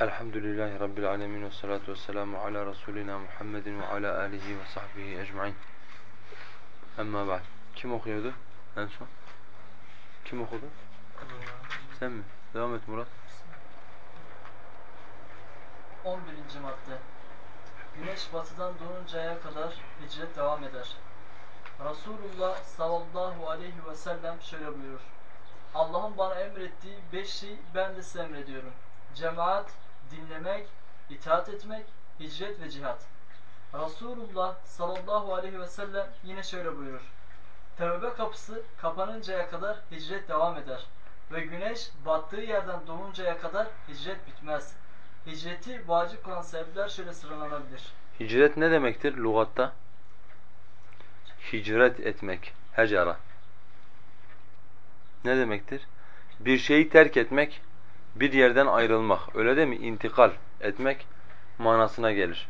Elhamdülillahi Rabbil alemin ve salatu ve selamu ala Resulina Muhammedin ve ala alihi ve sahbihi ecmain. Amma ba'd. Kim okuyordu en son? Kim okudu? Sen mi? Devam et Murat. 11. madde Güneş batıdan doğuncaya kadar hicret devam eder. Resulullah sallallahu aleyhi ve sellem şöyle buyurur. Allah'ın bana emrettiği beş şey ben de size emrediyorum. Cemaat, dinlemek, itaat etmek, hicret ve cihat. Resulullah sallallahu aleyhi ve sellem yine şöyle buyurur. Tevbe kapısı kapanıncaya kadar hicret devam eder. Ve güneş battığı yerden doğuncaya kadar hicret bitmez. Hicreti vacip kılan sebepler şöyle sıralanabilir. Hicret ne demektir lügatta? Hicret etmek, hecara. Ne demektir? Bir şeyi terk etmek, bir yerden ayrılmak, öyle değil mi? İntikal etmek manasına gelir.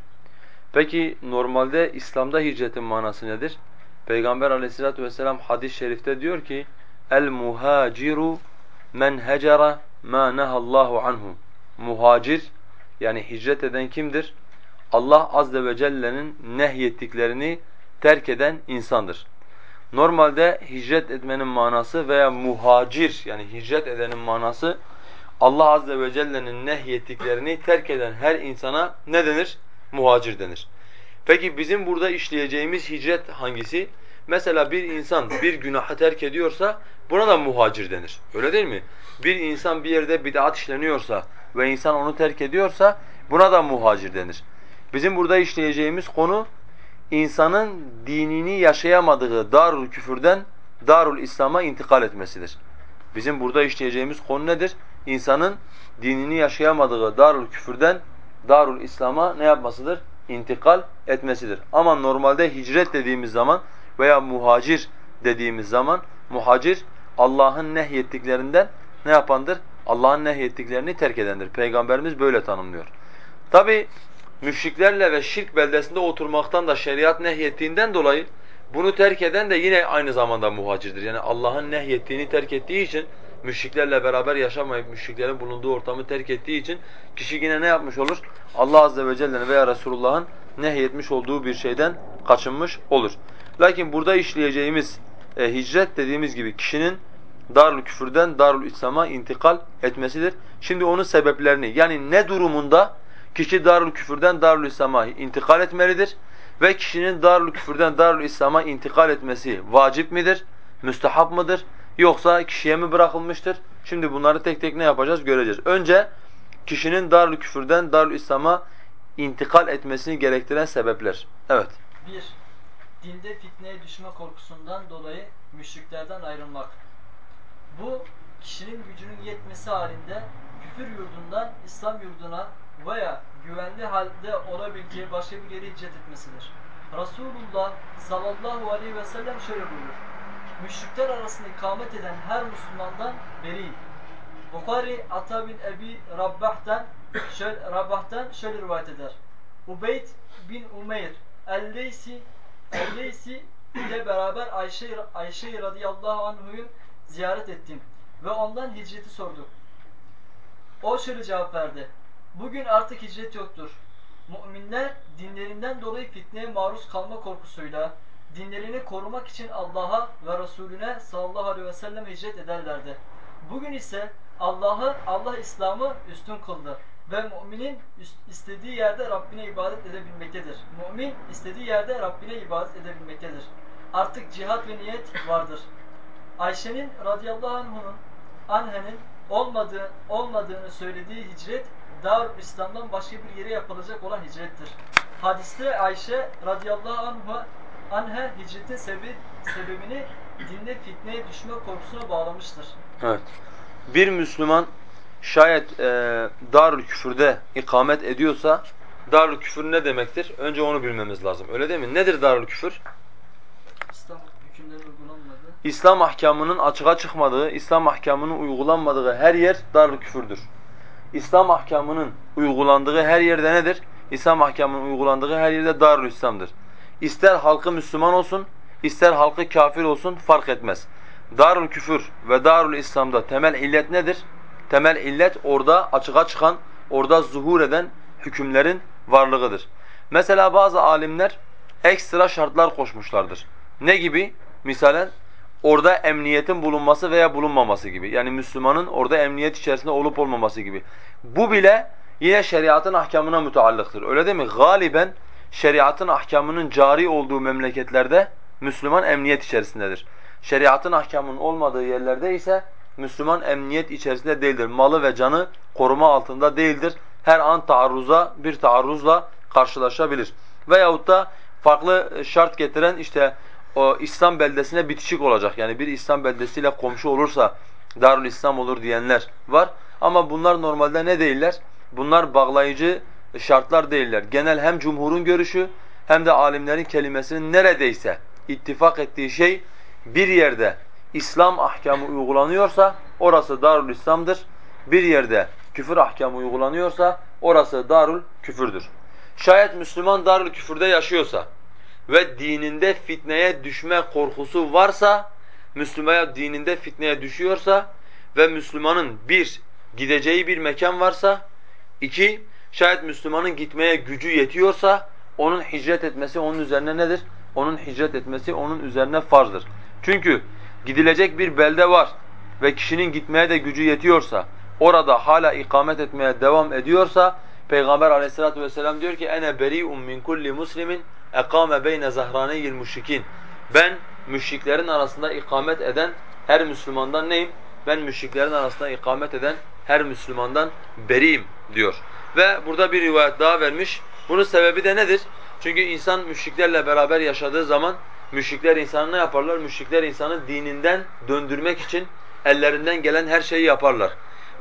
Peki normalde İslam'da hicretin manası nedir? Peygamber aleyhissalatu vesselam hadis-i şerifte diyor ki El muhaciru men hecera ma nahallahu anhu. Muhacir yani hicret eden kimdir? Allah azze ve celle'nin nehyettiklerini terk eden insandır. Normalde hicret etmenin manası veya muhacir yani hicret edenin manası Allah azze ve celle'nin nehyettiklerini terk eden her insana ne denir? Muhacir denir. Peki bizim burada işleyeceğimiz hicret hangisi? Mesela bir insan bir günahı terk ediyorsa buna da muhacir denir. Öyle değil mi? Bir insan bir yerde bid'at işleniyorsa ve insan onu terk ediyorsa buna da muhacir denir. Bizim burada işleyeceğimiz konu insanın dinini yaşayamadığı darul küfürden darul İslam'a intikal etmesidir. Bizim burada işleyeceğimiz konu nedir? İnsanın dinini yaşayamadığı darul küfürden darul İslam'a ne yapmasıdır? İntikal etmesidir. Ama normalde hicret dediğimiz zaman veya muhacir dediğimiz zaman muhacir Allah'ın nehyettiklerinden ne yapandır? Allah'ın nehyettiklerini terk edendir. Peygamberimiz böyle tanımlıyor. Tabi müşriklerle ve şirk beldesinde oturmaktan da şeriat nehyettiğinden dolayı bunu terk eden de yine aynı zamanda muhacirdir. Yani Allah'ın nehyettiğini terk ettiği için müşriklerle beraber yaşamayıp müşriklerin bulunduğu ortamı terk ettiği için kişi yine ne yapmış olur? Allah azze ve celle'nin veya Resulullah'ın nehyetmiş olduğu bir şeyden kaçınmış olur. Lakin burada işleyeceğimiz e, hicret dediğimiz gibi kişinin darul küfürden darul İslam'a intikal etmesidir. Şimdi onun sebeplerini yani ne durumunda kişi darul küfürden darul İslam'a intikal etmelidir ve kişinin darul küfürden darul İslam'a intikal etmesi vacip midir? Müstehap mıdır? Yoksa kişiye mi bırakılmıştır? Şimdi bunları tek tek ne yapacağız göreceğiz. Önce kişinin darul küfürden darul İslam'a intikal etmesini gerektiren sebepler. Evet. 1. Dinde fitneye düşme korkusundan dolayı müşriklerden ayrılmak. Bu kişinin gücünün yetmesi halinde küfür yurdundan İslam yurduna veya güvenli halde olabileceği başka bir yere hicret etmesidir. Resulullah sallallahu aleyhi ve sellem şöyle buyurur. Müşrikler arasında ikamet eden her Müslümandan beriyim. Bukhari Ata bin Ebi Rabbah'tan şöyle, Rabbah'tan şöyle rivayet eder. Ubeyd bin Umeyr El-Leysi El-Leysi ile beraber Ayşe, Ayşe radıyallahu anhu'yu ziyaret ettim ve ondan hicreti sordum. O şöyle cevap verdi. Bugün artık hicret yoktur. Müminler dinlerinden dolayı fitneye maruz kalma korkusuyla dinlerini korumak için Allah'a ve Resulüne sallallahu aleyhi ve sellem hicret ederlerdi. Bugün ise Allah'ı Allah İslam'ı üstün kıldı ve müminin istediği yerde Rabbine ibadet edebilmektedir. Mümin istediği yerde Rabbine ibadet edebilmektedir. Artık cihat ve niyet vardır. Ayşe'nin radıyallahu anh'unun anhenin olmadığı, olmadığını söylediği hicret Darül İslam'dan başka bir yere yapılacak olan hicrettir. Hadiste Ayşe radıyallahu anh'a anhe hicretin sebebi, sebebini dinde fitneye düşme korkusuna bağlamıştır. Evet. Bir Müslüman şayet e, darül küfürde ikamet ediyorsa darül küfür ne demektir? Önce onu bilmemiz lazım. Öyle değil mi? Nedir darül küfür? İslam hükümleri uygulanmadı. İslam ahkamının açığa çıkmadığı, İslam ahkamının uygulanmadığı her yer darül küfürdür. İslam ahkamının uygulandığı her yerde nedir? İslam ahkamının uygulandığı her yerde darül İslam'dır. İster halkı Müslüman olsun, ister halkı kafir olsun fark etmez. Darül küfür ve darül İslam'da temel illet nedir? Temel illet orada açığa çıkan orada zuhur eden hükümlerin varlığıdır. Mesela bazı alimler ekstra şartlar koşmuşlardır. Ne gibi? Misalen orada emniyetin bulunması veya bulunmaması gibi. Yani Müslümanın orada emniyet içerisinde olup olmaması gibi. Bu bile yine şeriatın ahkamına müteallıktır. Öyle değil mi? Galiben şeriatın ahkamının cari olduğu memleketlerde Müslüman emniyet içerisindedir. Şeriatın ahkamının olmadığı yerlerde ise Müslüman emniyet içerisinde değildir. Malı ve canı koruma altında değildir. Her an taarruza, bir taarruzla karşılaşabilir. Veyahut da farklı şart getiren işte o İslam beldesine bitişik olacak. Yani bir İslam beldesiyle komşu olursa Darül İslam olur diyenler var. Ama bunlar normalde ne değiller? Bunlar bağlayıcı şartlar değiller. Genel hem cumhurun görüşü hem de alimlerin kelimesinin neredeyse ittifak ettiği şey bir yerde İslam ahkamı uygulanıyorsa orası Darül İslam'dır. Bir yerde küfür ahkamı uygulanıyorsa orası Darül Küfürdür. Şayet Müslüman Darül Küfürde yaşıyorsa ve dininde fitneye düşme korkusu varsa, Müslüman dininde fitneye düşüyorsa ve Müslümanın bir, gideceği bir mekan varsa, iki, şayet Müslümanın gitmeye gücü yetiyorsa, onun hicret etmesi onun üzerine nedir? Onun hicret etmesi onun üzerine farzdır. Çünkü gidilecek bir belde var ve kişinin gitmeye de gücü yetiyorsa, orada hala ikamet etmeye devam ediyorsa, Peygamber aleyhissalatu vesselam diyor ki ene beri'un min kulli muslimin ekame beyne zahraniyil müşrikin. Ben müşriklerin arasında ikamet eden her Müslümandan neyim? Ben müşriklerin arasında ikamet eden her Müslümandan beriyim diyor. Ve burada bir rivayet daha vermiş. Bunun sebebi de nedir? Çünkü insan müşriklerle beraber yaşadığı zaman müşrikler insanı ne yaparlar? Müşrikler insanı dininden döndürmek için ellerinden gelen her şeyi yaparlar.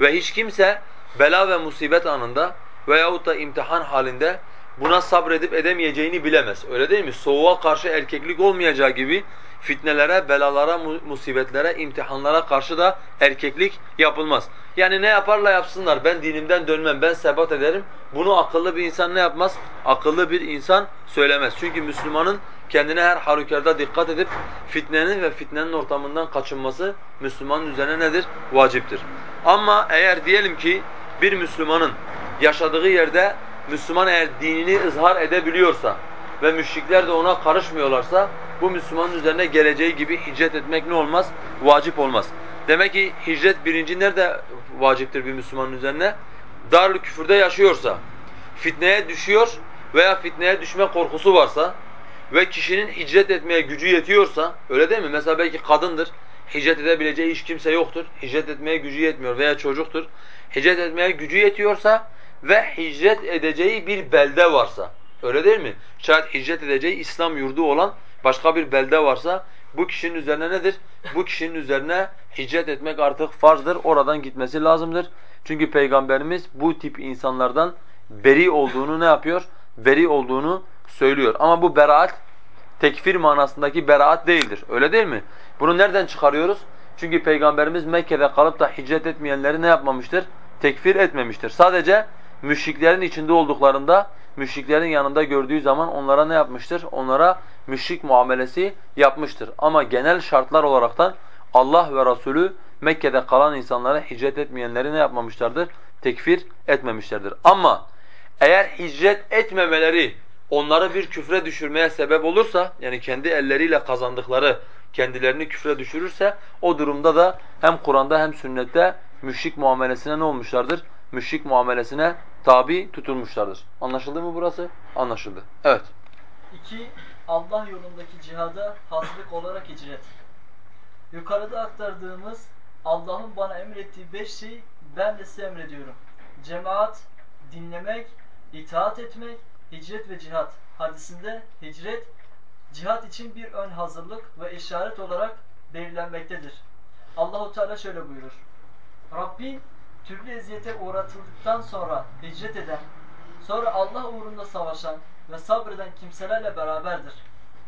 Ve hiç kimse bela ve musibet anında veyahut da imtihan halinde buna sabredip edemeyeceğini bilemez. Öyle değil mi? Soğuğa karşı erkeklik olmayacağı gibi fitnelere, belalara, musibetlere, imtihanlara karşı da erkeklik yapılmaz. Yani ne yaparla yapsınlar ben dinimden dönmem, ben sebat ederim. Bunu akıllı bir insan ne yapmaz? Akıllı bir insan söylemez. Çünkü Müslümanın kendine her halükarda dikkat edip fitnenin ve fitnenin ortamından kaçınması Müslümanın üzerine nedir? Vaciptir. Ama eğer diyelim ki bir Müslümanın yaşadığı yerde Müslüman eğer dinini ızhar edebiliyorsa ve müşrikler de ona karışmıyorlarsa bu Müslümanın üzerine geleceği gibi hicret etmek ne olmaz? Vacip olmaz. Demek ki hicret birinci nerede vaciptir bir Müslümanın üzerine? Darül küfürde yaşıyorsa, fitneye düşüyor veya fitneye düşme korkusu varsa ve kişinin hicret etmeye gücü yetiyorsa, öyle değil mi? Mesela belki kadındır, hicret edebileceği hiç kimse yoktur, hicret etmeye gücü yetmiyor veya çocuktur. Hicret etmeye gücü yetiyorsa ve hicret edeceği bir belde varsa, öyle değil mi? Şayet hicret edeceği İslam yurdu olan başka bir belde varsa bu kişinin üzerine nedir? Bu kişinin üzerine hicret etmek artık farzdır. Oradan gitmesi lazımdır. Çünkü Peygamberimiz bu tip insanlardan beri olduğunu ne yapıyor? Beri olduğunu söylüyor. Ama bu beraat tekfir manasındaki beraat değildir. Öyle değil mi? Bunu nereden çıkarıyoruz? Çünkü Peygamberimiz Mekke'de kalıp da hicret etmeyenleri ne yapmamıştır? Tekfir etmemiştir. Sadece müşriklerin içinde olduklarında, müşriklerin yanında gördüğü zaman onlara ne yapmıştır? Onlara müşrik muamelesi yapmıştır. Ama genel şartlar olaraktan Allah ve Resulü Mekke'de kalan insanlara hicret etmeyenleri ne yapmamışlardır? Tekfir etmemişlerdir. Ama eğer hicret etmemeleri onları bir küfre düşürmeye sebep olursa, yani kendi elleriyle kazandıkları kendilerini küfre düşürürse, o durumda da hem Kur'an'da hem sünnette müşrik muamelesine ne olmuşlardır? Müşrik muamelesine tabi tutulmuşlardır. Anlaşıldı mı burası? Anlaşıldı. Evet. İki, Allah yolundaki cihada hazırlık olarak hicret. Yukarıda aktardığımız Allah'ın bana emrettiği beş şeyi ben de size emrediyorum. Cemaat, dinlemek, itaat etmek, hicret ve cihat. Hadisinde hicret, cihat için bir ön hazırlık ve işaret olarak belirlenmektedir. Allahu Teala şöyle buyurur. Rabbin türlü eziyete uğratıldıktan sonra hicret eden, sonra Allah uğrunda savaşan ve sabreden kimselerle beraberdir.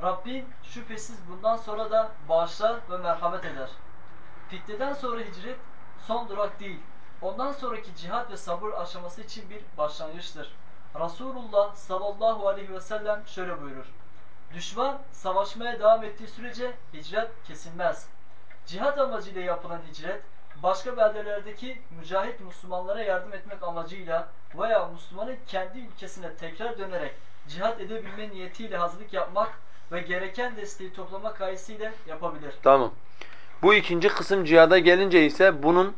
Rabbin şüphesiz bundan sonra da bağışlar ve merhamet eder. Fitneden sonra hicret son durak değil. Ondan sonraki cihat ve sabır aşaması için bir başlangıçtır. Resulullah sallallahu aleyhi ve sellem şöyle buyurur. Düşman savaşmaya devam ettiği sürece hicret kesilmez. Cihat amacıyla yapılan hicret başka beldelerdeki mücahit Müslümanlara yardım etmek amacıyla veya Müslümanın kendi ülkesine tekrar dönerek cihat edebilme niyetiyle hazırlık yapmak ve gereken desteği toplamak gayesiyle yapabilir. Tamam. Bu ikinci kısım cihada gelince ise bunun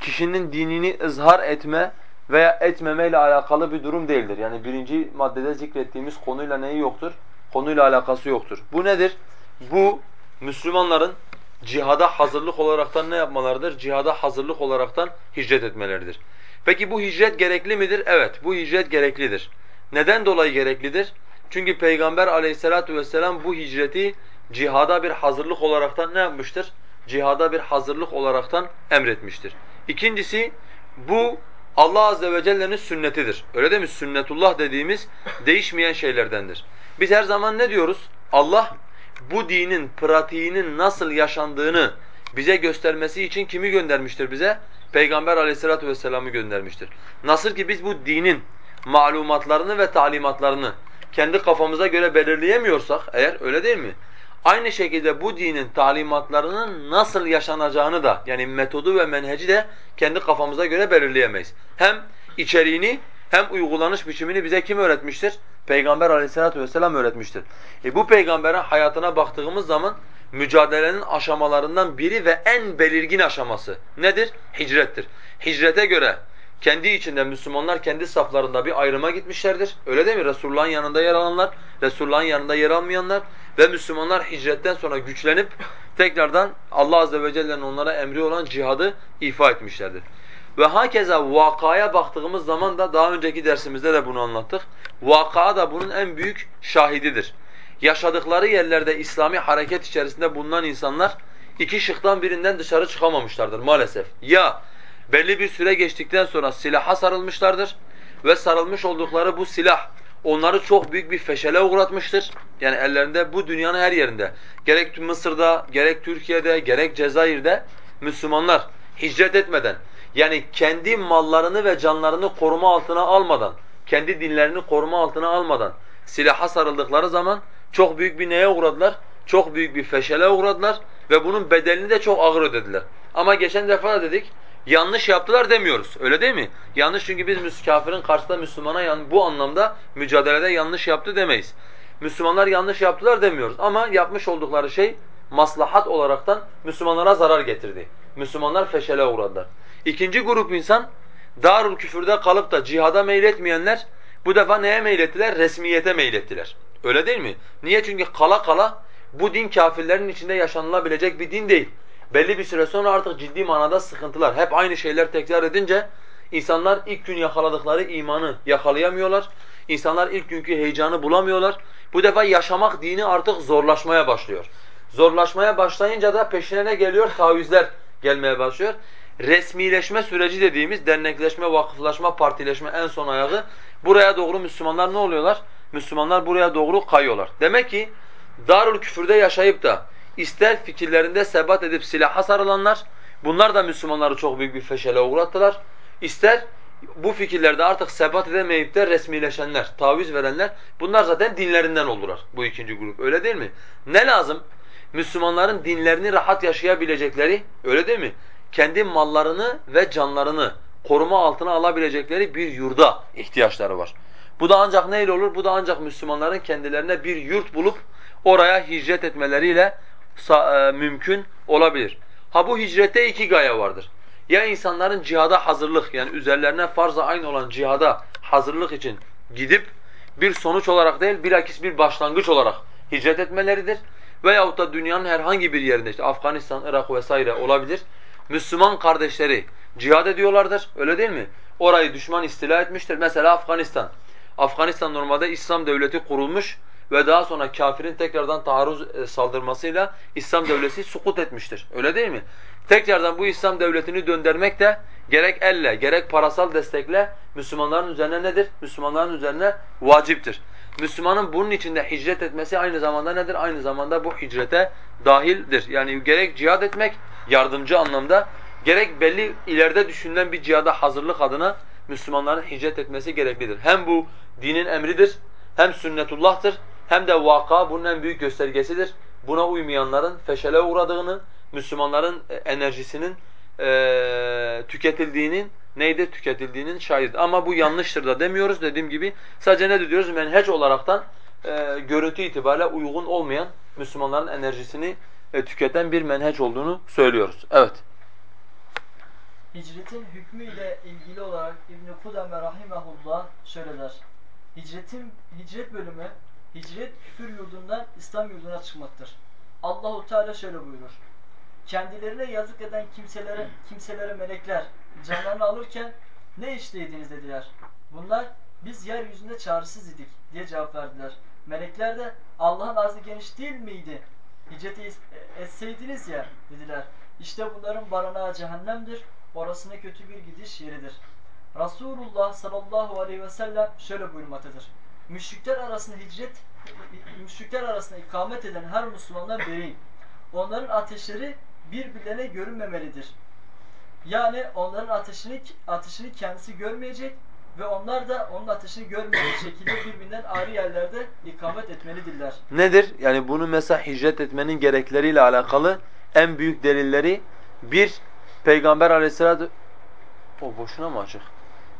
kişinin dinini ızhar etme veya etmeme ile alakalı bir durum değildir. Yani birinci maddede zikrettiğimiz konuyla neyi yoktur? Konuyla alakası yoktur. Bu nedir? Bu Müslümanların cihada hazırlık olaraktan ne yapmalarıdır? Cihada hazırlık olaraktan hicret etmeleridir. Peki bu hicret gerekli midir? Evet, bu hicret gereklidir. Neden dolayı gereklidir? Çünkü Peygamber aleyhissalatu vesselam bu hicreti cihada bir hazırlık olaraktan ne yapmıştır? Cihada bir hazırlık olaraktan emretmiştir. İkincisi, bu Allah azze ve celle'nin sünnetidir. Öyle değil mi? Sünnetullah dediğimiz değişmeyen şeylerdendir. Biz her zaman ne diyoruz? Allah bu dinin pratiğinin nasıl yaşandığını bize göstermesi için kimi göndermiştir bize? Peygamber aleyhissalatu vesselam'ı göndermiştir. Nasıl ki biz bu dinin malumatlarını ve talimatlarını kendi kafamıza göre belirleyemiyorsak eğer öyle değil mi? Aynı şekilde bu dinin talimatlarının nasıl yaşanacağını da yani metodu ve menheci de kendi kafamıza göre belirleyemeyiz. Hem içeriğini hem uygulanış biçimini bize kim öğretmiştir? Peygamber aleyhissalatu vesselam öğretmiştir. E bu peygamberin hayatına baktığımız zaman mücadelenin aşamalarından biri ve en belirgin aşaması nedir? Hicrettir. Hicrete göre kendi içinde Müslümanlar kendi saflarında bir ayrıma gitmişlerdir. Öyle değil mi? Resulullah'ın yanında yer alanlar, Resulullah'ın yanında yer almayanlar ve Müslümanlar hicretten sonra güçlenip tekrardan Allah azze ve celle'nin onlara emri olan cihadı ifa etmişlerdir. Ve hakeza vakaya baktığımız zaman da daha önceki dersimizde de bunu anlattık. Vaka da bunun en büyük şahididir. Yaşadıkları yerlerde İslami hareket içerisinde bulunan insanlar iki şıktan birinden dışarı çıkamamışlardır maalesef. Ya belli bir süre geçtikten sonra silaha sarılmışlardır ve sarılmış oldukları bu silah onları çok büyük bir feşele uğratmıştır. Yani ellerinde bu dünyanın her yerinde gerek Mısır'da, gerek Türkiye'de, gerek Cezayir'de Müslümanlar hicret etmeden yani kendi mallarını ve canlarını koruma altına almadan, kendi dinlerini koruma altına almadan silaha sarıldıkları zaman çok büyük bir neye uğradılar? Çok büyük bir feşele uğradılar ve bunun bedelini de çok ağır ödediler. Ama geçen defa da dedik, yanlış yaptılar demiyoruz. Öyle değil mi? Yanlış çünkü biz kafirin karşısında Müslümana bu anlamda mücadelede yanlış yaptı demeyiz. Müslümanlar yanlış yaptılar demiyoruz ama yapmış oldukları şey maslahat olaraktan Müslümanlara zarar getirdi. Müslümanlar feşele uğradılar. İkinci grup insan darul küfürde kalıp da cihada meyletmeyenler bu defa neye meylettiler? Resmiyete meylettiler. Öyle değil mi? Niye? Çünkü kala kala bu din kafirlerin içinde yaşanılabilecek bir din değil. Belli bir süre sonra artık ciddi manada sıkıntılar. Hep aynı şeyler tekrar edince insanlar ilk gün yakaladıkları imanı yakalayamıyorlar. İnsanlar ilk günkü heyecanı bulamıyorlar. Bu defa yaşamak dini artık zorlaşmaya başlıyor. Zorlaşmaya başlayınca da peşine ne geliyor? Tavizler gelmeye başlıyor. Resmileşme süreci dediğimiz dernekleşme, vakıflaşma, partileşme en son ayağı buraya doğru Müslümanlar ne oluyorlar? Müslümanlar buraya doğru kayıyorlar. Demek ki darul küfürde yaşayıp da ister fikirlerinde sebat edip silaha sarılanlar, bunlar da Müslümanları çok büyük bir feşele uğrattılar. İster bu fikirlerde artık sebat edemeyip de resmileşenler, taviz verenler, bunlar zaten dinlerinden oldular bu ikinci grup. Öyle değil mi? Ne lazım? Müslümanların dinlerini rahat yaşayabilecekleri, öyle değil mi? Kendi mallarını ve canlarını koruma altına alabilecekleri bir yurda ihtiyaçları var. Bu da ancak neyle olur? Bu da ancak Müslümanların kendilerine bir yurt bulup oraya hicret etmeleriyle e, mümkün olabilir. Ha bu hicrette iki gaye vardır. Ya insanların cihada hazırlık yani üzerlerine farz-ı aynı olan cihada hazırlık için gidip bir sonuç olarak değil bilakis bir başlangıç olarak hicret etmeleridir. Veyahut da dünyanın herhangi bir yerinde işte Afganistan, Irak vesaire olabilir. Müslüman kardeşleri cihad ediyorlardır öyle değil mi? Orayı düşman istila etmiştir. Mesela Afganistan. Afganistan normalde İslam devleti kurulmuş ve daha sonra kafirin tekrardan taarruz e, saldırmasıyla İslam devleti sukut etmiştir. Öyle değil mi? Tekrardan bu İslam devletini döndürmek de gerek elle gerek parasal destekle Müslümanların üzerine nedir? Müslümanların üzerine vaciptir. Müslümanın bunun içinde hicret etmesi aynı zamanda nedir? Aynı zamanda bu hicrete dahildir. Yani gerek cihad etmek yardımcı anlamda gerek belli ileride düşünülen bir cihada hazırlık adına Müslümanların hicret etmesi gereklidir. Hem bu dinin emridir, hem sünnetullah'tır, hem de vaka bunun en büyük göstergesidir. Buna uymayanların feşele uğradığını, Müslümanların enerjisinin e, tüketildiğinin neydi? Tüketildiğinin şahididir. Ama bu yanlıştır da demiyoruz. Dediğim gibi sadece ne diyoruz? Menheç olaraktan e, görüntü itibariyle uygun olmayan Müslümanların enerjisini e, tüketen bir menheç olduğunu söylüyoruz. Evet. Hicretin hükmü ile ilgili olarak İbn Kudame rahimehullah şöyle der. Hicretin hicret bölümü hicret küfür yurdundan İslam yurduna çıkmaktır. Allahu Teala şöyle buyurur. Kendilerine yazık eden kimselere kimselere melekler canlarını alırken ne işleydiniz dediler. Bunlar biz yeryüzünde çaresiz idik diye cevap verdiler. Melekler de Allah'ın azı geniş değil miydi? Hicreti etseydiniz ya dediler. İşte bunların barınağı cehennemdir. Orası ne kötü bir gidiş yeridir. Resulullah sallallahu aleyhi ve sellem şöyle buyurmaktadır. Müşrikler arasında hicret, müşrikler arasında ikamet eden her Müslümandan beriyim. Onların ateşleri birbirlerine görünmemelidir. Yani onların ateşini, ateşini kendisi görmeyecek ve onlar da onun ateşini görmeyecek şekilde birbirinden ayrı yerlerde ikamet etmelidirler. Nedir? Yani bunu mesela hicret etmenin gerekleriyle alakalı en büyük delilleri bir Peygamber aleyhissalatu o boşuna mı açık?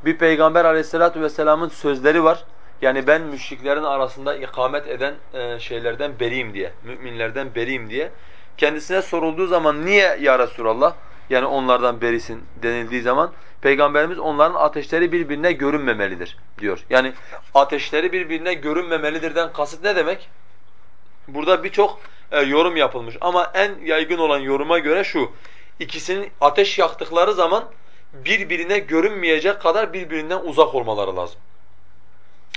Bir Peygamber aleyhissalatu vesselamın sözleri var. Yani ben müşriklerin arasında ikamet eden e, şeylerden beriyim diye, müminlerden beriyim diye. Kendisine sorulduğu zaman niye ya Resulallah? Yani onlardan berisin denildiği zaman Peygamberimiz onların ateşleri birbirine görünmemelidir diyor. Yani ateşleri birbirine görünmemelidirden kasıt ne demek? Burada birçok e, yorum yapılmış ama en yaygın olan yoruma göre şu. İkisinin ateş yaktıkları zaman birbirine görünmeyecek kadar birbirinden uzak olmaları lazım.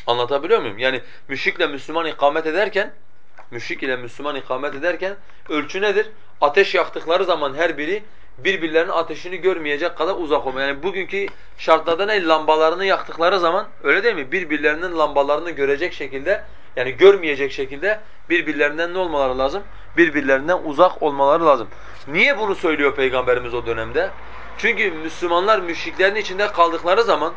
Anlatabiliyor muyum? Yani müşrikle Müslüman ikamet ederken müşrik ile Müslüman ikamet ederken ölçü nedir? Ateş yaktıkları zaman her biri birbirlerinin ateşini görmeyecek kadar uzak olma. Yani bugünkü şartlarda ne? Lambalarını yaktıkları zaman öyle değil mi? Birbirlerinin lambalarını görecek şekilde yani görmeyecek şekilde birbirlerinden ne olmaları lazım? Birbirlerinden uzak olmaları lazım. Niye bunu söylüyor Peygamberimiz o dönemde? Çünkü Müslümanlar müşriklerin içinde kaldıkları zaman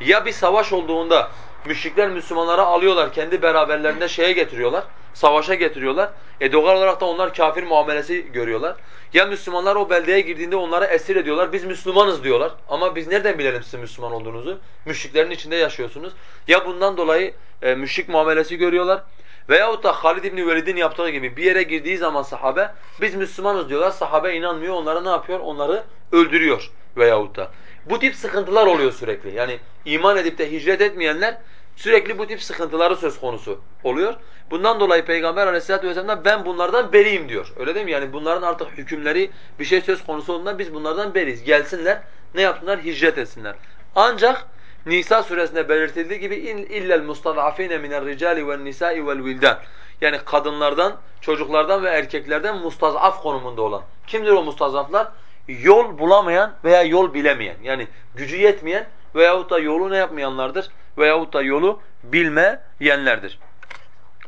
ya bir savaş olduğunda müşrikler Müslümanları alıyorlar, kendi beraberlerinde şeye getiriyorlar, savaşa getiriyorlar. E doğal olarak da onlar kafir muamelesi görüyorlar. Ya Müslümanlar o beldeye girdiğinde onları esir ediyorlar, biz Müslümanız diyorlar. Ama biz nereden bilelim sizin Müslüman olduğunuzu? Müşriklerin içinde yaşıyorsunuz. Ya bundan dolayı e, müşrik muamelesi görüyorlar. Veyahut da Halid İbni Velid'in yaptığı gibi bir yere girdiği zaman sahabe, biz Müslümanız diyorlar, sahabe inanmıyor, onları ne yapıyor? Onları öldürüyor veyahut da. Bu tip sıkıntılar oluyor sürekli. Yani iman edip de hicret etmeyenler sürekli bu tip sıkıntıları söz konusu oluyor. Bundan dolayı Peygamber aleyhissalatu vesselam ben bunlardan beriyim diyor. Öyle değil mi? Yani bunların artık hükümleri bir şey söz konusu olduğunda biz bunlardan beriyiz. Gelsinler ne yapsınlar? Hicret etsinler. Ancak Nisa suresinde belirtildiği gibi illel mustadafine minel ricali ven nisa'i vel wildan. Yani kadınlardan, çocuklardan ve erkeklerden mustazaf konumunda olan. Kimdir o mustazaflar? Yol bulamayan veya yol bilemeyen. Yani gücü yetmeyen veyahut da yolu ne yapmayanlardır? Veyahut da yolu bilmeyenlerdir.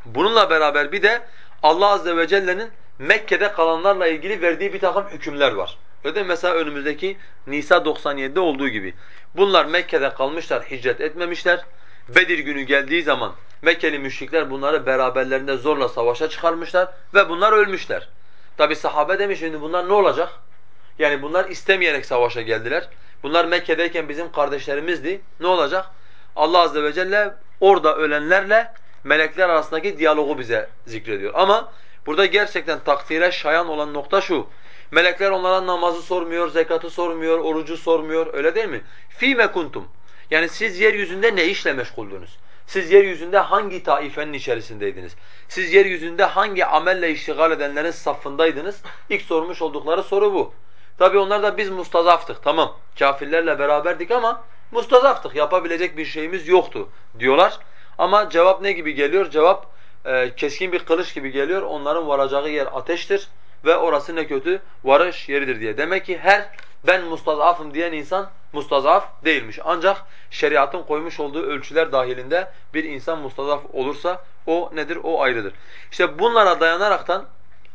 Bununla beraber bir de Allah azze ve celle'nin Mekke'de kalanlarla ilgili verdiği bir takım hükümler var. Öyle değil mi? Mesela önümüzdeki Nisa 97'de olduğu gibi. Bunlar Mekke'de kalmışlar, hicret etmemişler. Bedir günü geldiği zaman Mekkeli müşrikler bunları beraberlerinde zorla savaşa çıkarmışlar ve bunlar ölmüşler. Tabi sahabe demiş şimdi bunlar ne olacak? Yani bunlar istemeyerek savaşa geldiler. Bunlar Mekke'deyken bizim kardeşlerimizdi. Ne olacak? Allah azze ve celle orada ölenlerle melekler arasındaki diyalogu bize zikrediyor. Ama burada gerçekten takdire şayan olan nokta şu. Melekler onlara namazı sormuyor, zekatı sormuyor, orucu sormuyor. Öyle değil mi? Fîme kuntum. Yani siz yeryüzünde ne işle meşguldünüz? Siz yeryüzünde hangi taifenin içerisindeydiniz? Siz yeryüzünde hangi amelle iştigal edenlerin safındaydınız? İlk sormuş oldukları soru bu. Tabi onlar da biz mustazaftık. Tamam kafirlerle beraberdik ama mustazaftık. Yapabilecek bir şeyimiz yoktu diyorlar. Ama cevap ne gibi geliyor? Cevap e, keskin bir kılıç gibi geliyor. Onların varacağı yer ateştir ve orası ne kötü varış yeridir diye. Demek ki her ben mustazafım diyen insan mustazaf değilmiş. Ancak şeriatın koymuş olduğu ölçüler dahilinde bir insan mustazaf olursa o nedir? O ayrıdır. İşte bunlara dayanaraktan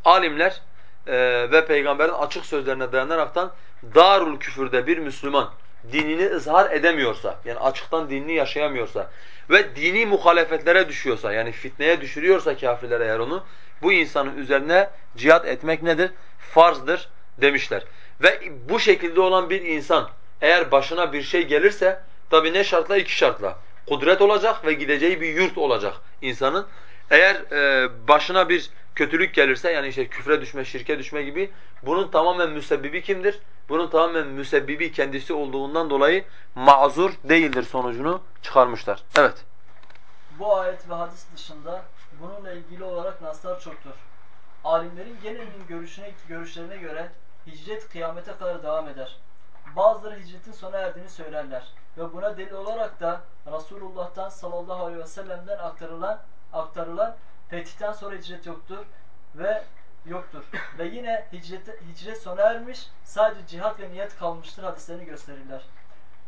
alimler e, ve peygamberin açık sözlerine dayanaraktan darul küfürde bir Müslüman dinini ızhar edemiyorsa, yani açıktan dinini yaşayamıyorsa ve dini muhalefetlere düşüyorsa, yani fitneye düşürüyorsa kafirler eğer onu, bu insanın üzerine cihat etmek nedir? Farzdır demişler. Ve bu şekilde olan bir insan eğer başına bir şey gelirse tabi ne şartla? iki şartla. Kudret olacak ve gideceği bir yurt olacak insanın. Eğer e, başına bir kötülük gelirse yani işte küfre düşme, şirke düşme gibi bunun tamamen müsebbibi kimdir? Bunun tamamen müsebbibi kendisi olduğundan dolayı mazur değildir sonucunu çıkarmışlar. Evet. Bu ayet ve hadis dışında bununla ilgili olarak naslar çoktur. Alimlerin genelinin görüşüne, görüşlerine göre hicret kıyamete kadar devam eder. Bazıları hicretin sona erdiğini söylerler ve buna delil olarak da Resulullah'tan sallallahu aleyhi ve sellem'den aktarılan aktarılan fetihten sonra hicret yoktur ve yoktur. ve yine hicret, hicret sona ermiş, sadece cihat ve niyet kalmıştır hadislerini gösterirler.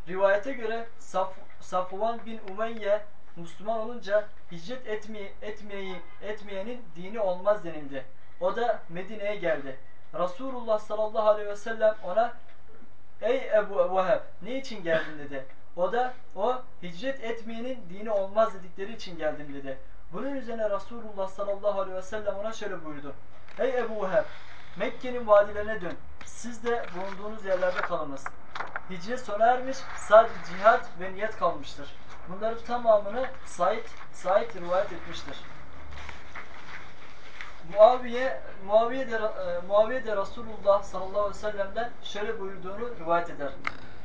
Rivayete göre Saf, Safvan bin Umeyye Müslüman olunca hicret etmeye, etmeyi, etmeyenin dini olmaz denildi. O da Medine'ye geldi. Resulullah sallallahu aleyhi ve sellem ona Ey Ebu Veheb ne için geldin dedi. O da o hicret etmeyenin dini olmaz dedikleri için geldim dedi. Bunun üzerine Resulullah sallallahu aleyhi ve sellem ona şöyle buyurdu. Ey Ebu Veheb Mekke'nin vadilerine dön. Siz de bulunduğunuz yerlerde kalınız. Hicret sona ermiş, sadece cihat ve niyet kalmıştır. Bunların tamamını Said, Said rivayet etmiştir. Muaviye, Muaviye de, e, Muaviye de Resulullah sallallahu aleyhi ve sellem'den şöyle buyurduğunu rivayet eder.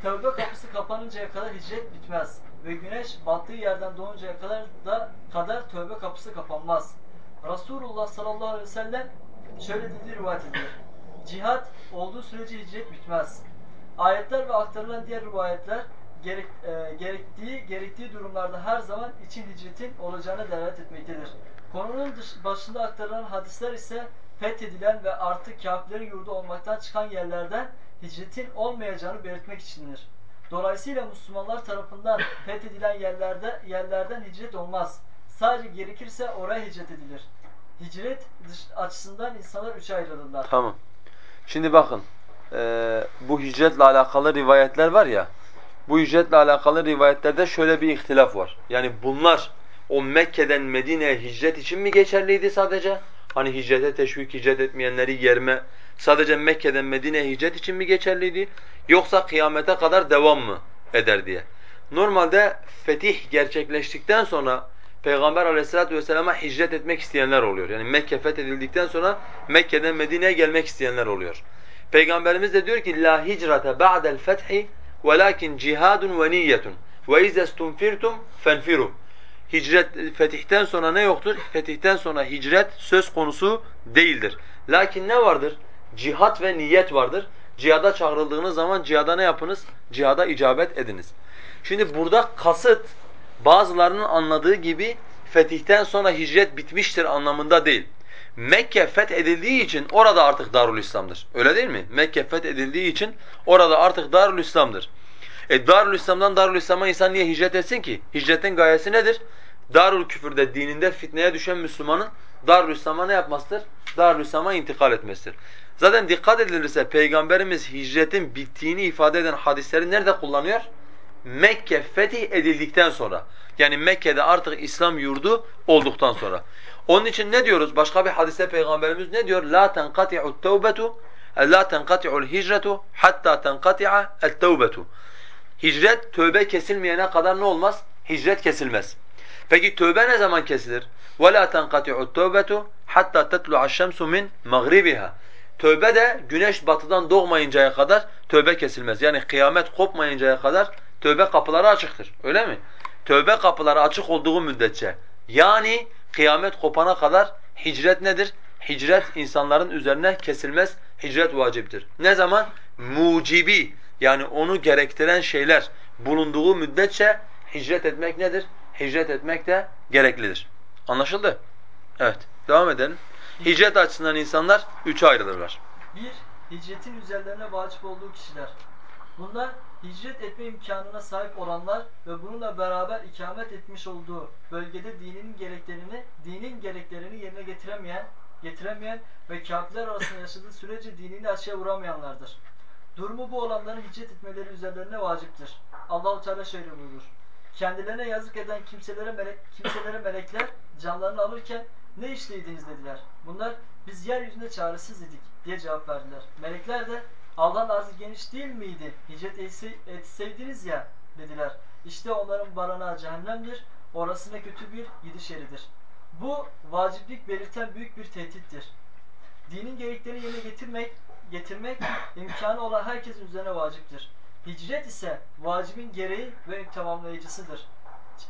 Tövbe kapısı kapanıncaya kadar hicret bitmez ve güneş battığı yerden doğuncaya kadar da kadar tövbe kapısı kapanmaz. Resulullah sallallahu aleyhi ve sellem şöyle dediği rivayet edilir. Cihat olduğu sürece hicret bitmez. Ayetler ve aktarılan diğer rivayetler gerek, e, gerektiği gerektiği durumlarda her zaman için hicretin olacağına delalet etmektedir. Konunun dış, başında aktarılan hadisler ise fethedilen ve artık kafirlerin yurdu olmaktan çıkan yerlerden hicretin olmayacağını belirtmek içindir. Dolayısıyla Müslümanlar tarafından fethedilen yerlerde yerlerden hicret olmaz. Sadece gerekirse oraya hicret edilir. Hicret dış, açısından insanlar üçe ayrılırlar. Tamam. Şimdi bakın, e, bu hicretle alakalı rivayetler var ya, bu hicretle alakalı rivayetlerde şöyle bir ihtilaf var. Yani bunlar o Mekke'den Medine'ye hicret için mi geçerliydi sadece? Hani hicrete teşvik, hicret etmeyenleri yerme sadece Mekke'den Medine'ye hicret için mi geçerliydi? Yoksa kıyamete kadar devam mı eder diye. Normalde fetih gerçekleştikten sonra Peygamber aleyhissalatu vesselama hicret etmek isteyenler oluyor. Yani Mekke fethedildikten sonra Mekke'den Medine'ye gelmek isteyenler oluyor. Peygamberimiz de diyor ki la hicrete ba'del fethi velakin cihadun ve niyyetun ve izâ istunfirtum fenfiru. Hicret fetihten sonra ne yoktur? Fetihten sonra hicret söz konusu değildir. Lakin ne vardır? Cihat ve niyet vardır. Cihada çağrıldığınız zaman cihada ne yapınız? Cihada icabet ediniz. Şimdi burada kasıt bazılarının anladığı gibi fetihten sonra hicret bitmiştir anlamında değil. Mekke fethedildiği için orada artık Darül İslam'dır. Öyle değil mi? Mekke fethedildiği için orada artık Darül İslam'dır. E Darül İslam'dan Darül İslam'a insan niye hicret etsin ki? Hicretin gayesi nedir? Darül küfürde dininde fitneye düşen Müslümanın Darül İslam'a ne yapmasıdır? Darül İslam'a intikal etmesidir. Zaten dikkat edilirse Peygamberimiz hicretin bittiğini ifade eden hadisleri nerede kullanıyor? Mekke fetih edildikten sonra. Yani Mekke'de artık İslam yurdu olduktan sonra. Onun için ne diyoruz? Başka bir hadiste Peygamberimiz ne diyor? La tenqati'u tevbetu la tenqati'u'l hicretu hatta tenqati'a et-tevbetu. Hicret tövbe kesilmeyene kadar ne olmaz? Hicret kesilmez. Peki tövbe ne zaman kesilir? وَلَا تَنْقَطِعُ التَّوْبَةُ حَتَّى تَطْلُعَ الشَّمْسُ مِنْ مَغْرِبِهَا Tövbe de güneş batıdan doğmayıncaya kadar tövbe kesilmez. Yani kıyamet kopmayıncaya kadar tövbe kapıları açıktır. Öyle mi? Tövbe kapıları açık olduğu müddetçe yani kıyamet kopana kadar hicret nedir? Hicret insanların üzerine kesilmez, hicret vaciptir. Ne zaman? Mucibi yani onu gerektiren şeyler bulunduğu müddetçe hicret etmek nedir? Hicret etmek de gereklidir. Anlaşıldı? Evet. Devam edelim. Hicret açısından insanlar üçe ayrılırlar. Bir, hicretin üzerlerine vacip olduğu kişiler. Bunlar hicret etme imkanına sahip olanlar ve bununla beraber ikamet etmiş olduğu bölgede dinin gereklerini, dinin gereklerini yerine getiremeyen, getiremeyen ve kafirler arasında yaşadığı sürece dinini açığa vuramayanlardır. Durumu bu olanların hicret etmeleri üzerlerine vaciptir. Allahu Teala şöyle buyurur. Kendilerine yazık eden kimselere, melek, kimselere melekler canlarını alırken ne işleydiniz dediler. Bunlar biz yeryüzünde çaresiz idik diye cevap verdiler. Melekler de Allah'ın arzı geniş değil miydi? Hicret etseydiniz ya dediler. İşte onların baranağı cehennemdir. Orası ne kötü bir gidiş yeridir. Bu vaciplik belirten büyük bir tehdittir. Dinin gereklerini yerine getirmek, getirmek imkanı olan herkesin üzerine vaciptir. Hicret ise vacibin gereği ve tamamlayıcısıdır.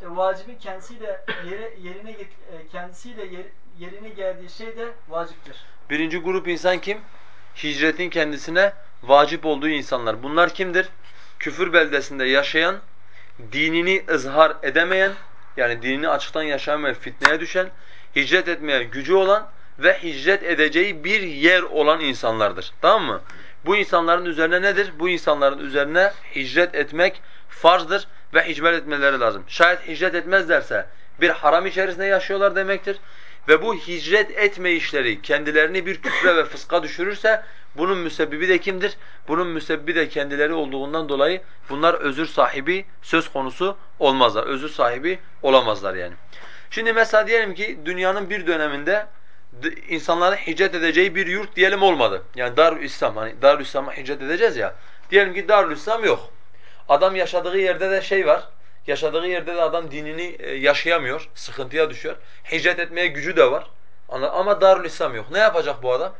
Vacibin kendisiyle yere, yerine e, kendisiyle yer, yerine geldiği şey de vaciptir. Birinci grup insan kim? Hicretin kendisine vacip olduğu insanlar. Bunlar kimdir? Küfür beldesinde yaşayan, dinini ızhar edemeyen, yani dinini açıktan yaşamayan, fitneye düşen, hicret etmeye gücü olan ve hicret edeceği bir yer olan insanlardır. Tamam mı? Bu insanların üzerine nedir? Bu insanların üzerine hicret etmek farzdır ve hicret etmeleri lazım. Şayet hicret etmezlerse bir haram içerisinde yaşıyorlar demektir. Ve bu hicret etme işleri kendilerini bir küfre ve fıska düşürürse bunun müsebbibi de kimdir? Bunun müsebbibi de kendileri olduğundan dolayı bunlar özür sahibi söz konusu olmazlar. Özür sahibi olamazlar yani. Şimdi mesela diyelim ki dünyanın bir döneminde insanların hicret edeceği bir yurt diyelim olmadı. Yani Darül İslam hani Darül İslam'a hicret edeceğiz ya. Diyelim ki Darül İslam yok. Adam yaşadığı yerde de şey var. Yaşadığı yerde de adam dinini e, yaşayamıyor, sıkıntıya düşüyor. Hicret etmeye gücü de var. Ama Darül İslam yok. Ne yapacak bu adam?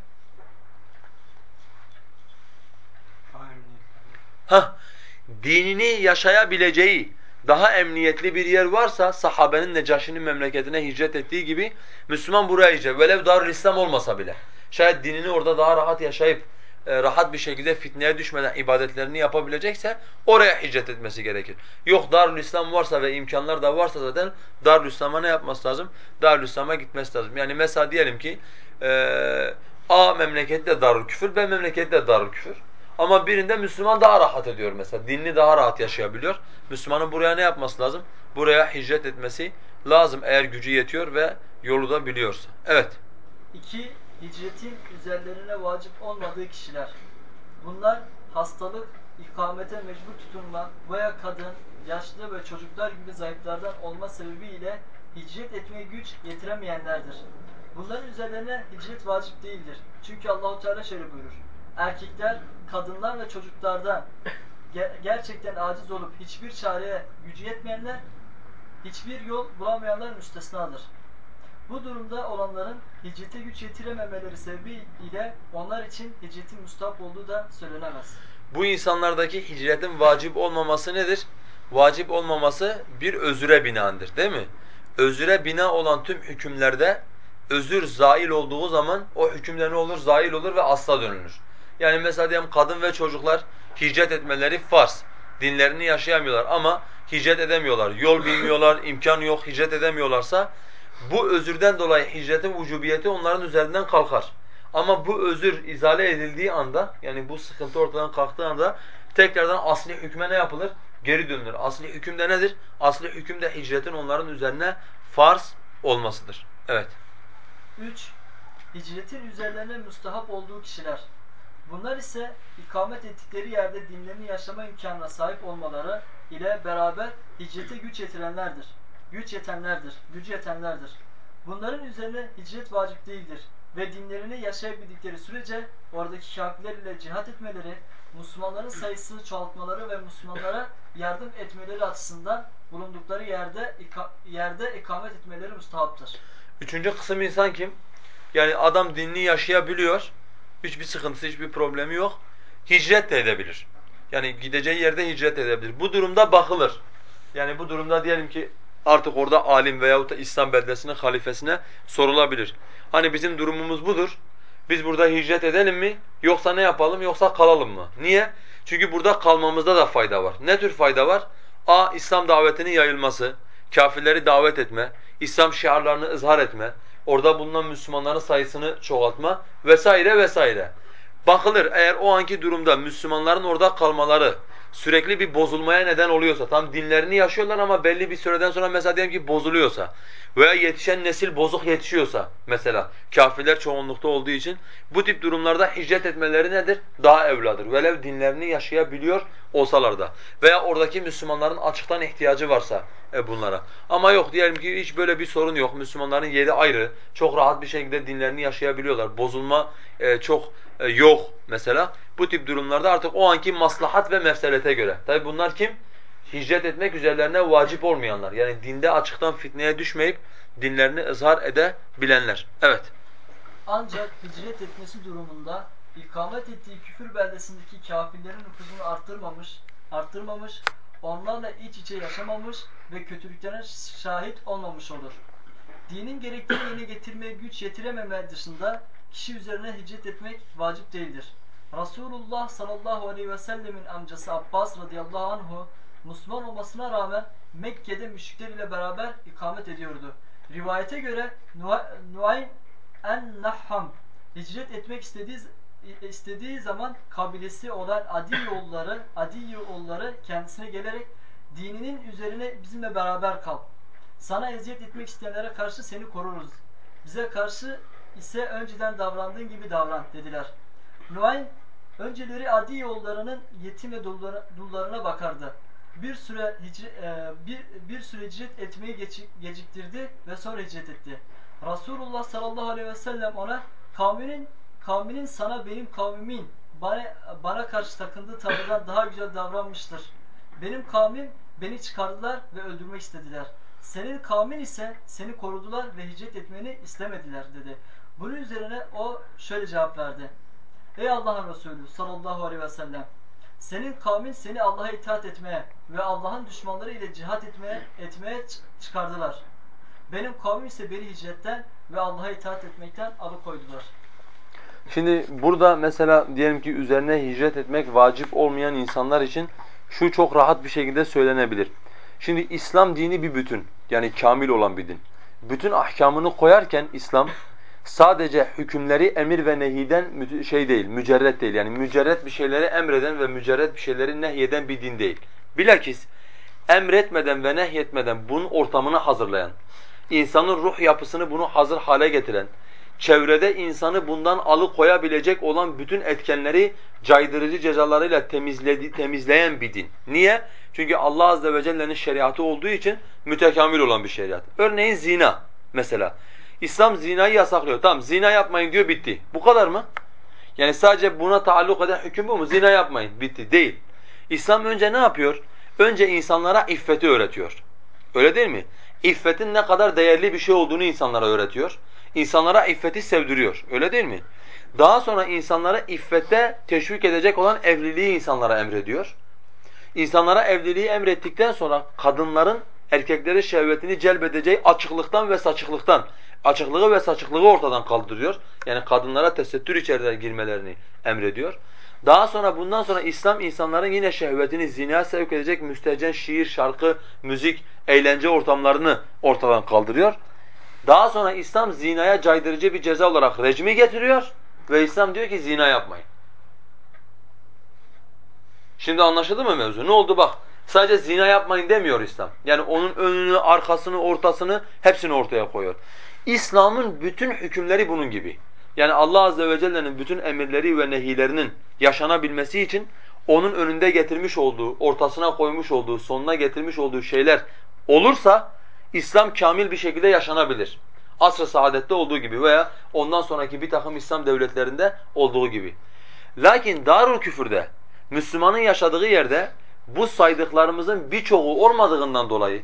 Ha, dinini yaşayabileceği daha emniyetli bir yer varsa sahabenin Necaşi'nin memleketine hicret ettiği gibi Müslüman buraya hicret. Velev Darül İslam olmasa bile. Şayet dinini orada daha rahat yaşayıp e, rahat bir şekilde fitneye düşmeden ibadetlerini yapabilecekse oraya hicret etmesi gerekir. Yok Darül İslam varsa ve imkanlar da varsa zaten Darül İslam'a ne yapması lazım? Darül İslam'a gitmesi lazım. Yani mesela diyelim ki e, A memlekette Darül Küfür, B memlekette Darül Küfür. Ama birinde Müslüman daha rahat ediyor mesela. Dinini daha rahat yaşayabiliyor. Müslümanın buraya ne yapması lazım? Buraya hicret etmesi lazım eğer gücü yetiyor ve yolu da biliyorsa. Evet. İki, hicretin üzerlerine vacip olmadığı kişiler. Bunlar hastalık, ikamete mecbur tutulma veya kadın, yaşlı ve çocuklar gibi zayıflardan olma sebebiyle hicret etmeye güç yetiremeyenlerdir. Bunların üzerlerine hicret vacip değildir. Çünkü Allahu Teala şöyle buyurur erkekler kadınlar ve çocuklardan gerçekten aciz olup hiçbir çareye gücü yetmeyenler, hiçbir yol bulamayanlar müstesnadır. Bu durumda olanların hicrete güç yetirememeleri sebebiyle onlar için hicretin müstahap olduğu da söylenemez. Bu insanlardaki hicretin vacip olmaması nedir? Vacip olmaması bir özüre binaandır değil mi? Özüre bina olan tüm hükümlerde özür zail olduğu zaman o hükümde ne olur? Zail olur ve asla dönülür. Yani mesela diyelim kadın ve çocuklar hicret etmeleri farz. Dinlerini yaşayamıyorlar ama hicret edemiyorlar. Yol bilmiyorlar, imkan yok, hicret edemiyorlarsa bu özürden dolayı hicretin vücubiyeti onların üzerinden kalkar. Ama bu özür izale edildiği anda yani bu sıkıntı ortadan kalktığı anda tekrardan asli hükme ne yapılır? Geri dönülür. Asli hüküm de nedir? Asli hüküm de hicretin onların üzerine farz olmasıdır. Evet. 3. Hicretin üzerlerine müstahap olduğu kişiler. Bunlar ise ikamet ettikleri yerde dinlerini yaşama imkanına sahip olmaları ile beraber hicrete güç yetirenlerdir. Güç yetenlerdir, gücü yetenlerdir. Bunların üzerine hicret vacip değildir ve dinlerini yaşayabildikleri sürece oradaki kafirler ile cihat etmeleri, Müslümanların sayısını çoğaltmaları ve Müslümanlara yardım etmeleri açısından bulundukları yerde yerde ikamet etmeleri müstahaptır. Üçüncü kısım insan kim? Yani adam dinini yaşayabiliyor Hiçbir sıkıntısı, hiçbir problemi yok. Hicret de edebilir. Yani gideceği yerde hicret edebilir. Bu durumda bakılır. Yani bu durumda diyelim ki artık orada alim veyahut da İslam beldesinin halifesine sorulabilir. Hani bizim durumumuz budur. Biz burada hicret edelim mi yoksa ne yapalım yoksa kalalım mı? Niye? Çünkü burada kalmamızda da fayda var. Ne tür fayda var? A. İslam davetinin yayılması, kafirleri davet etme, İslam şiarlarını ızhar etme, orada bulunan Müslümanların sayısını çoğaltma vesaire vesaire. Bakılır eğer o anki durumda Müslümanların orada kalmaları sürekli bir bozulmaya neden oluyorsa, tam dinlerini yaşıyorlar ama belli bir süreden sonra mesela diyelim ki bozuluyorsa veya yetişen nesil bozuk yetişiyorsa mesela kafirler çoğunlukta olduğu için bu tip durumlarda hicret etmeleri nedir? Daha evladır. Velev dinlerini yaşayabiliyor olsalar da veya oradaki Müslümanların açıktan ihtiyacı varsa e, bunlara. Ama yok diyelim ki hiç böyle bir sorun yok. Müslümanların yeri ayrı. Çok rahat bir şekilde dinlerini yaşayabiliyorlar. Bozulma e, çok e, yok mesela. Bu tip durumlarda artık o anki maslahat ve mefselete göre. Tabi bunlar kim? Hicret etmek üzerlerine vacip olmayanlar. Yani dinde açıktan fitneye düşmeyip dinlerini ızhar edebilenler. Evet. Ancak hicret etmesi durumunda ikamet ettiği küfür beldesindeki kafirlerin nüfuzunu arttırmamış, arttırmamış, onlarla iç içe yaşamamış ve kötülüklerine şahit olmamış olur. Dinin gerektiğini yerine getirmeye güç yetirememe dışında kişi üzerine hicret etmek vacip değildir. Resulullah sallallahu aleyhi ve sellemin amcası Abbas radıyallahu anhu Müslüman olmasına rağmen Mekke'de müşrikler ile beraber ikamet ediyordu. Rivayete göre Nuaym en-Nahham hicret etmek istediği istediği zaman kabilesi olan Adi yolları, Adi yolları kendisine gelerek dininin üzerine bizimle beraber kal. Sana eziyet etmek isteyenlere karşı seni koruruz. Bize karşı ise önceden davrandığın gibi davran dediler. Nuaym önceleri Adi yollarının yetim ve dullarına bakardı. Bir süre hicri, e, bir, bir süre hicret etmeyi geciktirdi ve sonra hicret etti. Resulullah sallallahu aleyhi ve sellem ona kavminin kavminin sana benim kavmimin bana, bana karşı takındığı tavırdan daha güzel davranmıştır. Benim kavmim beni çıkardılar ve öldürmek istediler. Senin kavmin ise seni korudular ve hicret etmeni istemediler dedi. Bunun üzerine o şöyle cevap verdi. Ey Allah'ın Resulü sallallahu aleyhi ve sellem senin kavmin seni Allah'a itaat etmeye ve Allah'ın düşmanları ile cihat etmeye, etmeye çıkardılar. Benim kavmim ise beni hicretten ve Allah'a itaat etmekten alıkoydular. Şimdi burada mesela diyelim ki üzerine hicret etmek vacip olmayan insanlar için şu çok rahat bir şekilde söylenebilir. Şimdi İslam dini bir bütün. Yani kamil olan bir din. Bütün ahkamını koyarken İslam sadece hükümleri emir ve nehiden şey değil, mücerret değil. Yani mücerret bir şeyleri emreden ve mücerret bir şeyleri nehyeden bir din değil. Bilakis emretmeden ve nehyetmeden bunun ortamını hazırlayan, insanın ruh yapısını bunu hazır hale getiren, çevrede insanı bundan alıkoyabilecek olan bütün etkenleri caydırıcı cezalarıyla temizledi, temizleyen bir din. Niye? Çünkü Allah azze ve celle'nin şeriatı olduğu için mütekamil olan bir şeriat. Örneğin zina mesela. İslam zinayı yasaklıyor. Tamam zina yapmayın diyor bitti. Bu kadar mı? Yani sadece buna taalluk eden hüküm bu mu? Zina yapmayın. Bitti. Değil. İslam önce ne yapıyor? Önce insanlara iffeti öğretiyor. Öyle değil mi? İffetin ne kadar değerli bir şey olduğunu insanlara öğretiyor. İnsanlara iffeti sevdiriyor. Öyle değil mi? Daha sonra insanlara iffete teşvik edecek olan evliliği insanlara emrediyor. İnsanlara evliliği emrettikten sonra kadınların erkekleri şehvetini celbedeceği açıklıktan ve saçıklıktan, açıklığı ve saçıklığı ortadan kaldırıyor. Yani kadınlara tesettür içeride girmelerini emrediyor. Daha sonra bundan sonra İslam insanların yine şehvetini zinaya sevk edecek müstehcen şiir, şarkı, müzik, eğlence ortamlarını ortadan kaldırıyor. Daha sonra İslam zinaya caydırıcı bir ceza olarak rejimi getiriyor ve İslam diyor ki zina yapmayın. Şimdi anlaşıldı mı mevzu? Ne oldu bak? Sadece zina yapmayın demiyor İslam. Yani onun önünü, arkasını, ortasını hepsini ortaya koyuyor. İslam'ın bütün hükümleri bunun gibi. Yani Allah azze ve celle'nin bütün emirleri ve nehilerinin yaşanabilmesi için onun önünde getirmiş olduğu, ortasına koymuş olduğu, sonuna getirmiş olduğu şeyler olursa İslam kamil bir şekilde yaşanabilir. Asr-ı saadette olduğu gibi veya ondan sonraki bir takım İslam devletlerinde olduğu gibi. Lakin darul küfürde, Müslümanın yaşadığı yerde bu saydıklarımızın birçoğu olmadığından dolayı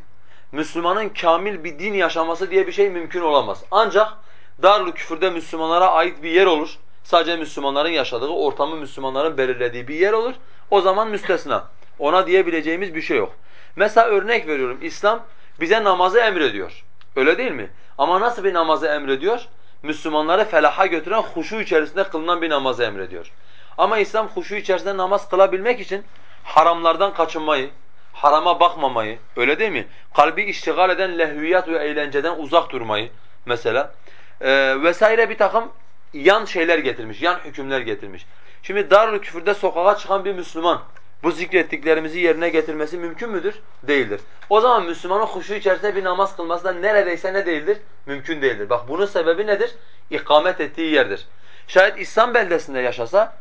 Müslümanın kamil bir din yaşaması diye bir şey mümkün olamaz. Ancak darul küfürde Müslümanlara ait bir yer olur. Sadece Müslümanların yaşadığı, ortamı Müslümanların belirlediği bir yer olur. O zaman müstesna. Ona diyebileceğimiz bir şey yok. Mesela örnek veriyorum. İslam bize namazı emrediyor. Öyle değil mi? Ama nasıl bir namazı emrediyor? Müslümanları felaha götüren huşu içerisinde kılınan bir namazı emrediyor. Ama İslam huşu içerisinde namaz kılabilmek için haramlardan kaçınmayı, harama bakmamayı, öyle değil mi? Kalbi iştigal eden lehviyat ve eğlenceden uzak durmayı mesela e, vesaire bir takım yan şeyler getirmiş, yan hükümler getirmiş. Şimdi darül küfürde sokağa çıkan bir Müslüman bu zikrettiklerimizi yerine getirmesi mümkün müdür? Değildir. O zaman Müslümanın huşu içerisinde bir namaz kılması da neredeyse ne değildir? Mümkün değildir. Bak bunun sebebi nedir? İkamet ettiği yerdir. Şayet İslam beldesinde yaşasa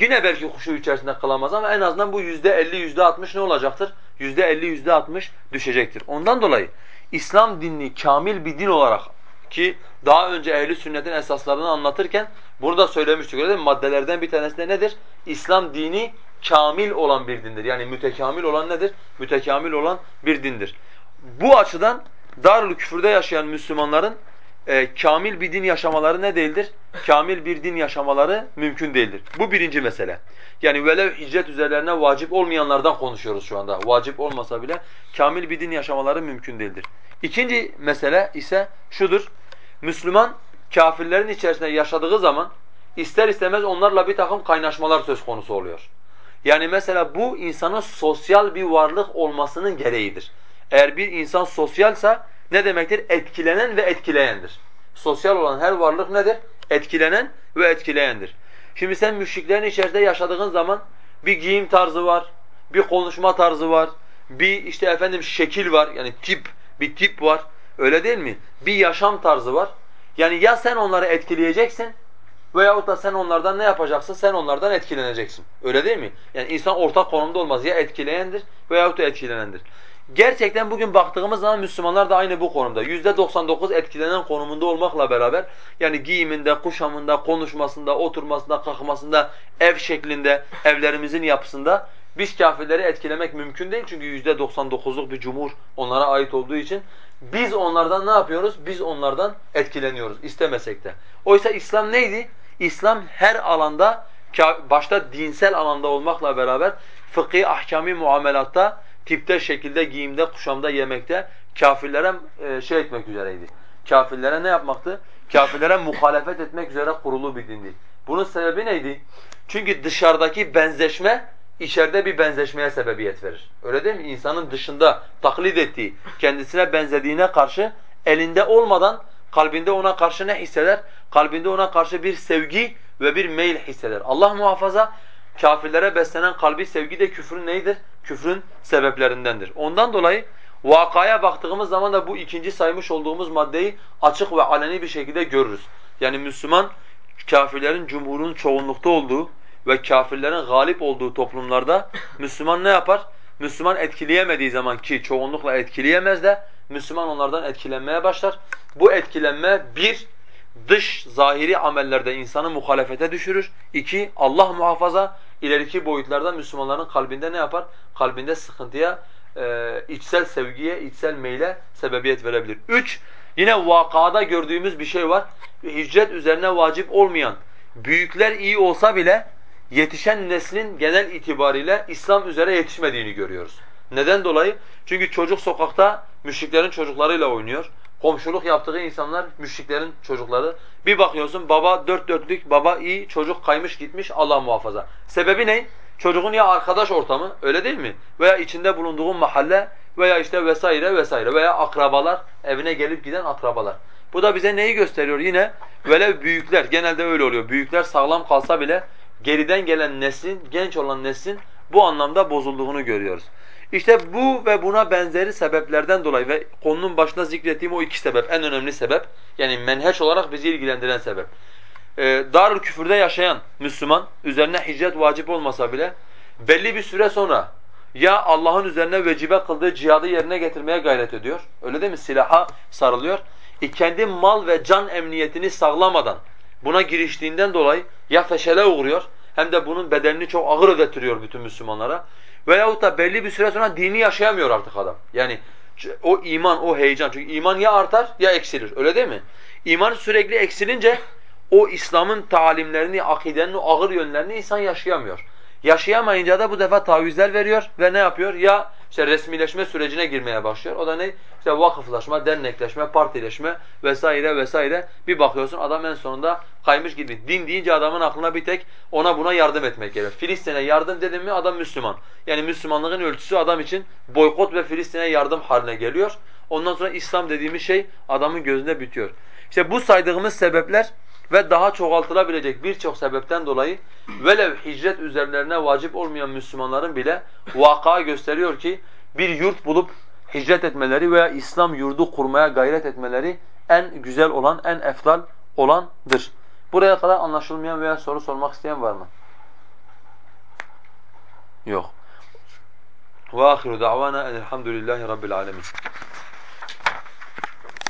yine belki huşu içerisinde kılamaz ama en azından bu yüzde elli, yüzde altmış ne olacaktır? Yüzde elli, yüzde altmış düşecektir. Ondan dolayı İslam dinini kamil bir din olarak ki daha önce ehli sünnetin esaslarını anlatırken bunu da söylemiştik öyle değil mi? Maddelerden bir tanesi de nedir? İslam dini kamil olan bir dindir. Yani mütekamil olan nedir? Mütekamil olan bir dindir. Bu açıdan Darül Küfür'de yaşayan Müslümanların e, kamil bir din yaşamaları ne değildir? Kamil bir din yaşamaları mümkün değildir. Bu birinci mesele. Yani velev hicret üzerlerine vacip olmayanlardan konuşuyoruz şu anda. Vacip olmasa bile kamil bir din yaşamaları mümkün değildir. İkinci mesele ise şudur. Müslüman kafirlerin içerisinde yaşadığı zaman ister istemez onlarla bir takım kaynaşmalar söz konusu oluyor. Yani mesela bu insanın sosyal bir varlık olmasının gereğidir. Eğer bir insan sosyalsa ne demektir? Etkilenen ve etkileyendir. Sosyal olan her varlık nedir? Etkilenen ve etkileyendir. Şimdi sen müşriklerin içerisinde yaşadığın zaman bir giyim tarzı var, bir konuşma tarzı var, bir işte efendim şekil var yani tip, bir tip var. Öyle değil mi? Bir yaşam tarzı var. Yani ya sen onları etkileyeceksin veyahut da sen onlardan ne yapacaksın? Sen onlardan etkileneceksin. Öyle değil mi? Yani insan ortak konumda olmaz. Ya etkileyendir veyahut da etkilenendir. Gerçekten bugün baktığımız zaman Müslümanlar da aynı bu konumda. Yüzde 99 etkilenen konumunda olmakla beraber yani giyiminde, kuşamında, konuşmasında, oturmasında, kalkmasında, ev şeklinde, evlerimizin yapısında biz kafirleri etkilemek mümkün değil çünkü yüzde 99'luk bir cumhur onlara ait olduğu için biz onlardan ne yapıyoruz? Biz onlardan etkileniyoruz istemesek de. Oysa İslam neydi? İslam her alanda başta dinsel alanda olmakla beraber fıkhi ahkami muamelatta tipte, şekilde, giyimde, kuşamda, yemekte kafirlere e, şey etmek üzereydi. Kafirlere ne yapmaktı? Kafirlere muhalefet etmek üzere kurulu bir dindi. Bunun sebebi neydi? Çünkü dışarıdaki benzeşme içeride bir benzeşmeye sebebiyet verir. Öyle değil mi? İnsanın dışında taklit ettiği, kendisine benzediğine karşı elinde olmadan kalbinde ona karşı ne hisseder? Kalbinde ona karşı bir sevgi ve bir meyil hisseder. Allah muhafaza kafirlere beslenen kalbi sevgi de küfrün neyidir? Küfrün sebeplerindendir. Ondan dolayı vakaya baktığımız zaman da bu ikinci saymış olduğumuz maddeyi açık ve aleni bir şekilde görürüz. Yani Müslüman kafirlerin cumhurun çoğunlukta olduğu ve kafirlerin galip olduğu toplumlarda Müslüman ne yapar? Müslüman etkileyemediği zaman ki çoğunlukla etkileyemez de Müslüman onlardan etkilenmeye başlar. Bu etkilenme bir, dış zahiri amellerde insanı muhalefete düşürür. İki, Allah muhafaza ileriki boyutlarda Müslümanların kalbinde ne yapar? Kalbinde sıkıntıya, e, içsel sevgiye, içsel meyle sebebiyet verebilir. Üç, yine vakada gördüğümüz bir şey var. Hicret üzerine vacip olmayan, büyükler iyi olsa bile yetişen neslin genel itibariyle İslam üzere yetişmediğini görüyoruz. Neden dolayı? Çünkü çocuk sokakta müşriklerin çocuklarıyla oynuyor. Komşuluk yaptığı insanlar müşriklerin çocukları. Bir bakıyorsun baba dört dörtlük, baba iyi, çocuk kaymış gitmiş Allah muhafaza. Sebebi ne? Çocuğun ya arkadaş ortamı öyle değil mi? Veya içinde bulunduğun mahalle veya işte vesaire vesaire veya akrabalar, evine gelip giden akrabalar. Bu da bize neyi gösteriyor yine? Velev büyükler, genelde öyle oluyor. Büyükler sağlam kalsa bile geriden gelen neslin, genç olan neslin bu anlamda bozulduğunu görüyoruz. İşte bu ve buna benzeri sebeplerden dolayı ve konunun başında zikrettiğim o iki sebep, en önemli sebep, yani menheç olarak bizi ilgilendiren sebep. Ee, Darül küfürde yaşayan Müslüman, üzerine hicret vacip olmasa bile, belli bir süre sonra ya Allah'ın üzerine vecibe kıldığı cihadı yerine getirmeye gayret ediyor, öyle değil mi? Silaha sarılıyor. E kendi mal ve can emniyetini sağlamadan buna giriştiğinden dolayı ya feşele uğruyor hem de bunun bedelini çok ağır ödetiriyor bütün Müslümanlara. Veyahut da belli bir süre sonra dini yaşayamıyor artık adam. Yani o iman, o heyecan. Çünkü iman ya artar ya eksilir. Öyle değil mi? İman sürekli eksilince o İslam'ın talimlerini, akidenin o ağır yönlerini insan yaşayamıyor. Yaşayamayınca da bu defa tavizler veriyor ve ne yapıyor? Ya işte resmileşme sürecine girmeye başlıyor. O da ne? İşte vakıflaşma, dernekleşme, partileşme vesaire vesaire. Bir bakıyorsun adam en sonunda kaymış gibi. Din deyince adamın aklına bir tek ona buna yardım etmek geliyor. Filistin'e yardım dedim mi adam Müslüman. Yani Müslümanlığın ölçüsü adam için boykot ve Filistin'e yardım haline geliyor. Ondan sonra İslam dediğimiz şey adamın gözünde bitiyor. İşte bu saydığımız sebepler ve daha çoğaltılabilecek birçok sebepten dolayı velev hicret üzerlerine vacip olmayan Müslümanların bile vaka gösteriyor ki bir yurt bulup hicret etmeleri veya İslam yurdu kurmaya gayret etmeleri en güzel olan, en eftal olandır. Buraya kadar anlaşılmayan veya soru sormak isteyen var mı? Yok. Ve ahiru da'vana elhamdülillahi rabbil alemin.